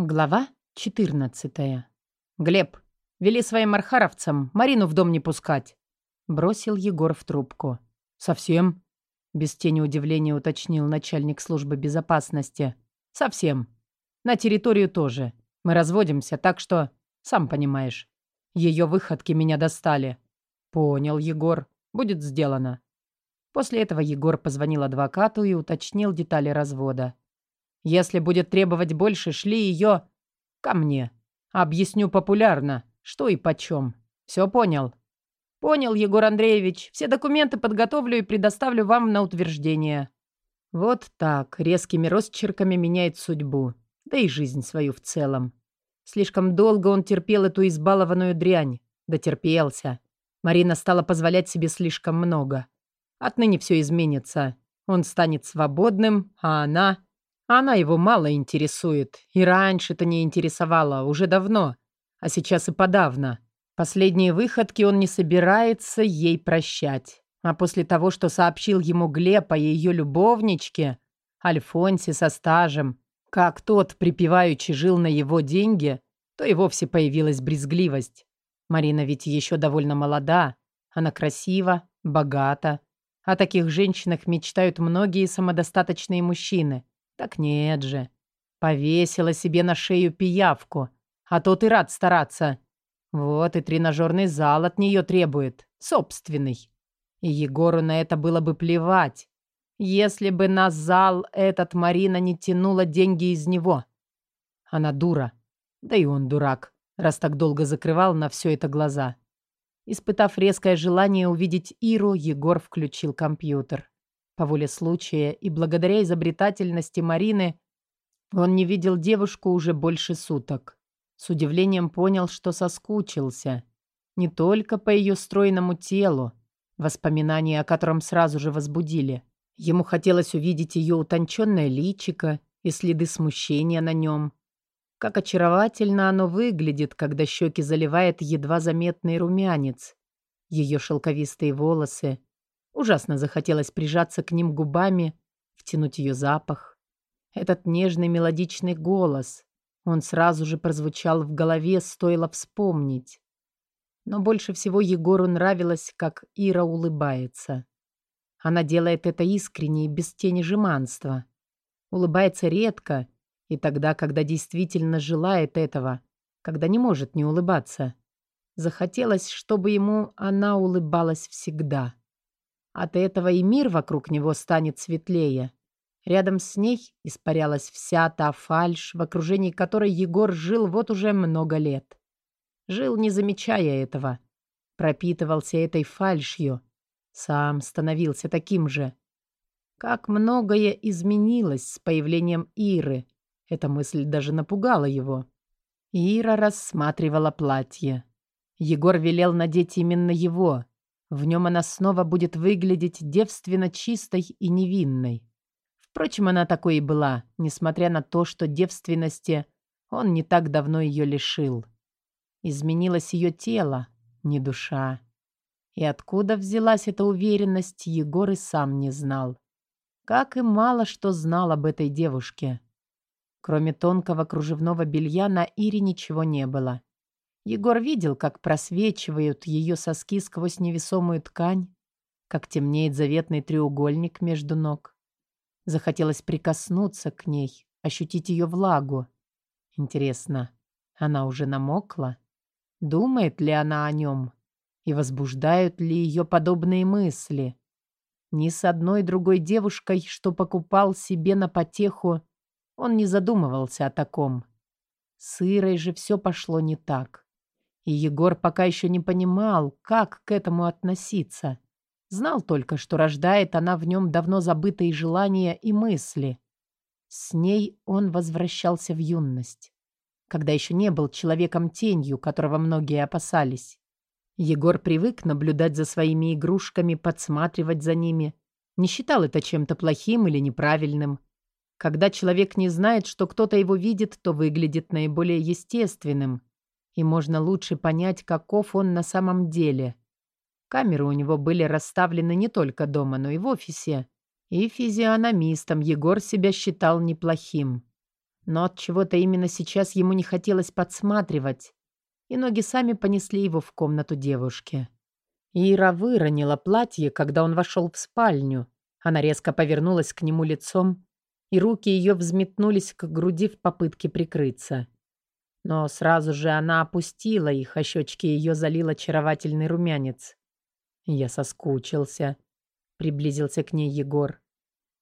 Глава 14. «Глеб, вели своим архаровцам Марину в дом не пускать», — бросил Егор в трубку. «Совсем?» — без тени удивления уточнил начальник службы безопасности. «Совсем. На территорию тоже. Мы разводимся, так что, сам понимаешь, ее выходки меня достали». «Понял, Егор. Будет сделано». После этого Егор позвонил адвокату и уточнил детали развода. Если будет требовать больше, шли ее ко мне. Объясню популярно, что и почем. Все понял? Понял, Егор Андреевич. Все документы подготовлю и предоставлю вам на утверждение. Вот так, резкими росчерками меняет судьбу, да и жизнь свою в целом. Слишком долго он терпел эту избалованную дрянь. Дотерпелся. Марина стала позволять себе слишком много. Отныне все изменится. Он станет свободным, а она... Она его мало интересует. И раньше-то не интересовала, уже давно. А сейчас и подавно. Последние выходки он не собирается ей прощать. А после того, что сообщил ему Глеб о ее любовничке, Альфонсе со стажем, как тот припеваючи жил на его деньги, то и вовсе появилась брезгливость. Марина ведь еще довольно молода. Она красива, богата. О таких женщинах мечтают многие самодостаточные мужчины. Так нет же. Повесила себе на шею пиявку. А тот и рад стараться. Вот и тренажерный зал от нее требует. Собственный. И Егору на это было бы плевать. Если бы на зал этот Марина не тянула деньги из него. Она дура. Да и он дурак, раз так долго закрывал на все это глаза. Испытав резкое желание увидеть Иру, Егор включил компьютер. По воле случая и благодаря изобретательности Марины он не видел девушку уже больше суток. С удивлением понял, что соскучился. Не только по ее стройному телу, воспоминания о котором сразу же возбудили. Ему хотелось увидеть ее утонченное личико и следы смущения на нем. Как очаровательно оно выглядит, когда щеки заливает едва заметный румянец. Ее шелковистые волосы, Ужасно захотелось прижаться к ним губами, втянуть ее запах. Этот нежный мелодичный голос. Он сразу же прозвучал в голове, стоило вспомнить. Но больше всего Егору нравилось, как Ира улыбается. Она делает это искренне и без тени жеманства. Улыбается редко, и тогда, когда действительно желает этого, когда не может не улыбаться. Захотелось, чтобы ему она улыбалась всегда. От этого и мир вокруг него станет светлее. Рядом с ней испарялась вся та фальшь, в окружении которой Егор жил вот уже много лет. Жил, не замечая этого. Пропитывался этой фальшью. Сам становился таким же. Как многое изменилось с появлением Иры. Эта мысль даже напугала его. Ира рассматривала платье. Егор велел надеть именно его. В нем она снова будет выглядеть девственно чистой и невинной. Впрочем, она такой и была, несмотря на то, что девственности он не так давно ее лишил. Изменилось ее тело, не душа. И откуда взялась эта уверенность, Егор и сам не знал. Как и мало что знал об этой девушке. Кроме тонкого кружевного белья на Ире ничего не было. Егор видел, как просвечивают ее соски сквозь невесомую ткань, как темнеет заветный треугольник между ног. Захотелось прикоснуться к ней, ощутить ее влагу. Интересно, она уже намокла? Думает ли она о нем? И возбуждают ли ее подобные мысли? Ни с одной другой девушкой, что покупал себе на потеху, он не задумывался о таком. С Ирой же все пошло не так. И Егор пока еще не понимал, как к этому относиться. Знал только, что рождает она в нем давно забытые желания и мысли. С ней он возвращался в юность, когда еще не был человеком-тенью, которого многие опасались. Егор привык наблюдать за своими игрушками, подсматривать за ними. Не считал это чем-то плохим или неправильным. Когда человек не знает, что кто-то его видит, то выглядит наиболее естественным и можно лучше понять, каков он на самом деле. Камеры у него были расставлены не только дома, но и в офисе. И физиономистом Егор себя считал неплохим. Но от чего-то именно сейчас ему не хотелось подсматривать, и ноги сами понесли его в комнату девушки. Ира выронила платье, когда он вошел в спальню. Она резко повернулась к нему лицом, и руки ее взметнулись к груди в попытке прикрыться. Но сразу же она опустила их, а щечки ее залил очаровательный румянец. Я соскучился. Приблизился к ней Егор.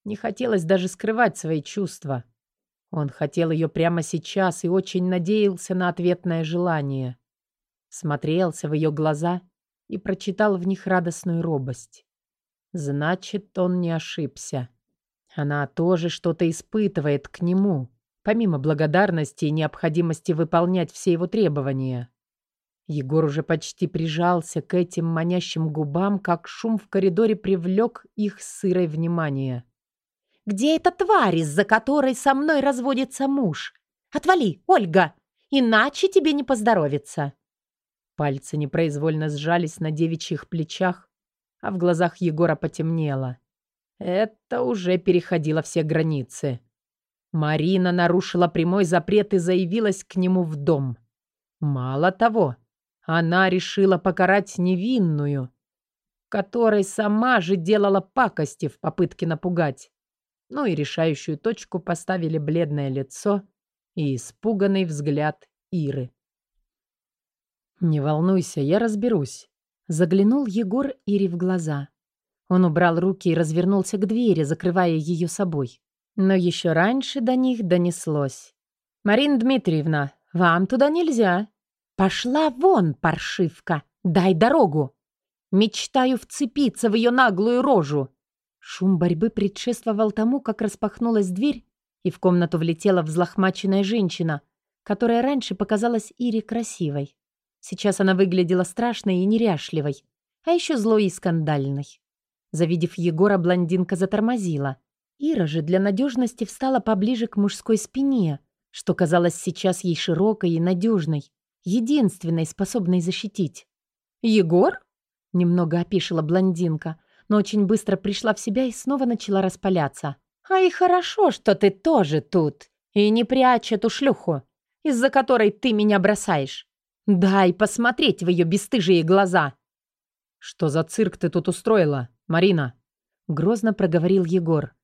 Не хотелось даже скрывать свои чувства. Он хотел ее прямо сейчас и очень надеялся на ответное желание. Смотрелся в ее глаза и прочитал в них радостную робость. Значит, он не ошибся. Она тоже что-то испытывает к нему, помимо благодарности и необходимости выполнять все его требования. Егор уже почти прижался к этим манящим губам, как шум в коридоре привлек их сырое внимание. «Где эта тварь, из-за которой со мной разводится муж? Отвали, Ольга, иначе тебе не поздоровится!» Пальцы непроизвольно сжались на девичьих плечах, а в глазах Егора потемнело. Это уже переходило все границы. Марина нарушила прямой запрет и заявилась к нему в дом. Мало того, она решила покарать невинную, которой сама же делала пакости в попытке напугать. Ну и решающую точку поставили бледное лицо и испуганный взгляд Иры. «Не волнуйся, я разберусь», — заглянул Егор Ире в глаза. Он убрал руки и развернулся к двери, закрывая ее собой. Но еще раньше до них донеслось. «Марина Дмитриевна, вам туда нельзя». «Пошла вон, паршивка! Дай дорогу!» «Мечтаю вцепиться в ее наглую рожу!» Шум борьбы предшествовал тому, как распахнулась дверь, и в комнату влетела взлохмаченная женщина, которая раньше показалась Ире красивой. Сейчас она выглядела страшной и неряшливой, а еще злой и скандальной. Завидев Егора, блондинка затормозила. Ира же для надежности встала поближе к мужской спине, что казалось сейчас ей широкой и надежной, единственной, способной защитить. «Егор?» — немного опишила блондинка, но очень быстро пришла в себя и снова начала распаляться. «А и хорошо, что ты тоже тут, и не прячь эту шлюху, из-за которой ты меня бросаешь. Дай посмотреть в ее бесстыжие глаза!» «Что за цирк ты тут устроила, Марина?» — грозно проговорил Егор.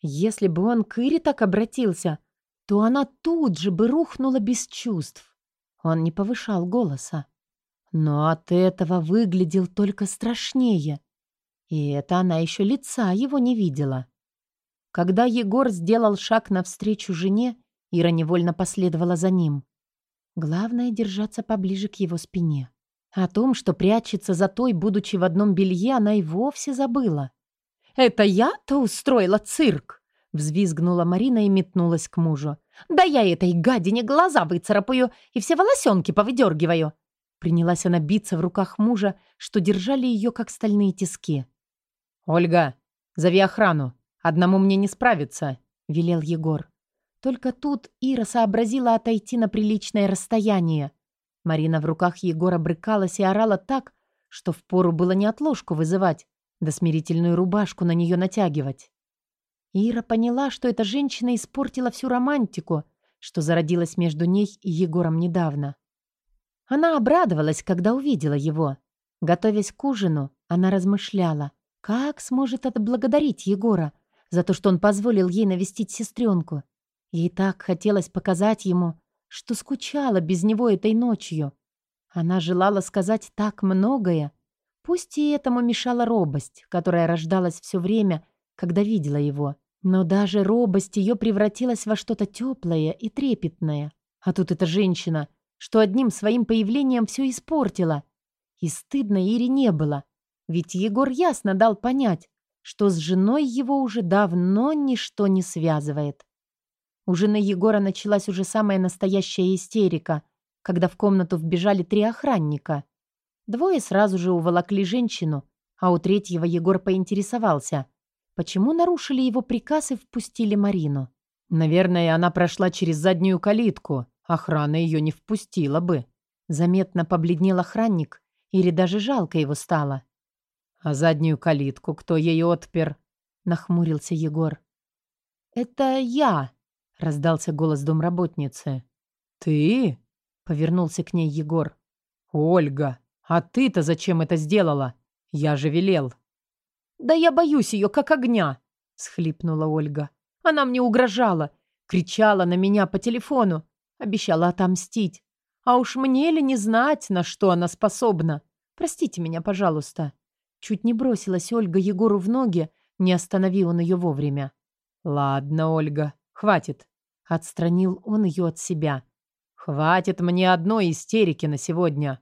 Если бы он к Ире так обратился, то она тут же бы рухнула без чувств. Он не повышал голоса. Но от этого выглядел только страшнее. И это она еще лица его не видела. Когда Егор сделал шаг навстречу жене, Ира невольно последовала за ним. Главное — держаться поближе к его спине. О том, что прячется за той, будучи в одном белье, она и вовсе забыла. «Это я-то устроила цирк!» — взвизгнула Марина и метнулась к мужу. «Да я этой гадине глаза выцарапаю и все волосенки повыдергиваю!» Принялась она биться в руках мужа, что держали ее, как стальные тиски. «Ольга, зови охрану. Одному мне не справиться», — велел Егор. Только тут Ира сообразила отойти на приличное расстояние. Марина в руках Егора брыкалась и орала так, что впору было не отложку вызывать, да смирительную рубашку на нее натягивать. Ира поняла, что эта женщина испортила всю романтику, что зародилась между ней и Егором недавно. Она обрадовалась, когда увидела его. Готовясь к ужину, она размышляла, как сможет отблагодарить Егора за то, что он позволил ей навестить сестренку. Ей так хотелось показать ему, что скучала без него этой ночью. Она желала сказать так многое, пусть и этому мешала робость, которая рождалась все время, когда видела его. Но даже робость ее превратилась во что-то теплое и трепетное. А тут эта женщина, что одним своим появлением все испортила. И стыдно Ире не было, ведь Егор ясно дал понять, что с женой его уже давно ничто не связывает. У жены Егора началась уже самая настоящая истерика, когда в комнату вбежали три охранника. Двое сразу же уволокли женщину, а у третьего Егор поинтересовался, почему нарушили его приказ и впустили Марину. Наверное, она прошла через заднюю калитку. Охрана ее не впустила бы. Заметно побледнел охранник, или даже жалко его стало. «А заднюю калитку кто ей отпер?» — нахмурился Егор. «Это я», раздался голос домработницы. «Ты?» — повернулся к ней Егор. «Ольга, а ты-то зачем это сделала? Я же велел». «Да я боюсь ее, как огня!» — схлипнула Ольга. «Она мне угрожала, кричала на меня по телефону, обещала отомстить. А уж мне ли не знать, на что она способна? Простите меня, пожалуйста». Чуть не бросилась Ольга Егору в ноги, не остановил он ее вовремя. «Ладно, Ольга, хватит». Отстранил он ее от себя. «Хватит мне одной истерики на сегодня.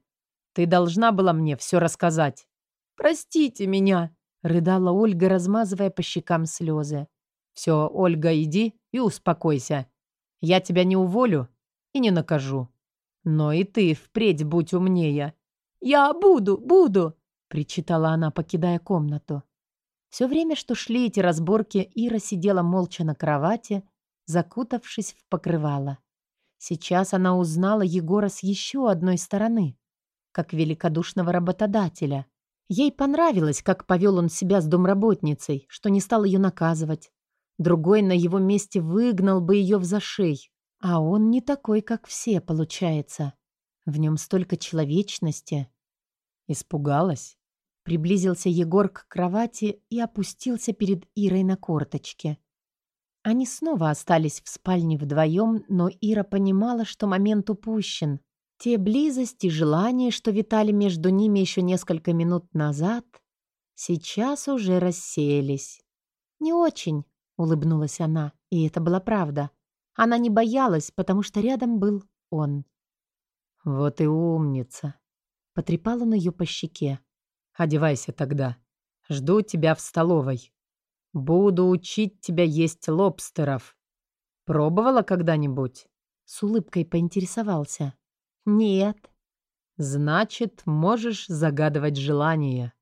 Ты должна была мне все рассказать». «Простите меня», — рыдала Ольга, размазывая по щекам слезы. «Все, Ольга, иди и успокойся. Я тебя не уволю и не накажу. Но и ты впредь будь умнее». «Я буду, буду», — причитала она, покидая комнату. Все время, что шли эти разборки, Ира сидела молча на кровати, закутавшись в покрывало. Сейчас она узнала Егора с еще одной стороны, как великодушного работодателя. Ей понравилось, как повел он себя с домработницей, что не стал ее наказывать. Другой на его месте выгнал бы ее в зашей. А он не такой, как все, получается. В нем столько человечности. Испугалась? Приблизился Егор к кровати и опустился перед Ирой на корточке. Они снова остались в спальне вдвоем, но Ира понимала, что момент упущен. Те близости и желания, что витали между ними еще несколько минут назад, сейчас уже рассеялись. «Не очень», — улыбнулась она, и это была правда. Она не боялась, потому что рядом был он. «Вот и умница», — потрепал он ее по щеке. Одевайся тогда. Жду тебя в столовой. Буду учить тебя есть лобстеров. Пробовала когда-нибудь?» С улыбкой поинтересовался. «Нет». «Значит, можешь загадывать желание».